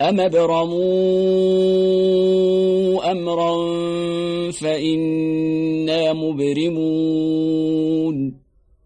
أم ابرموا أمرا فإنا مبرمون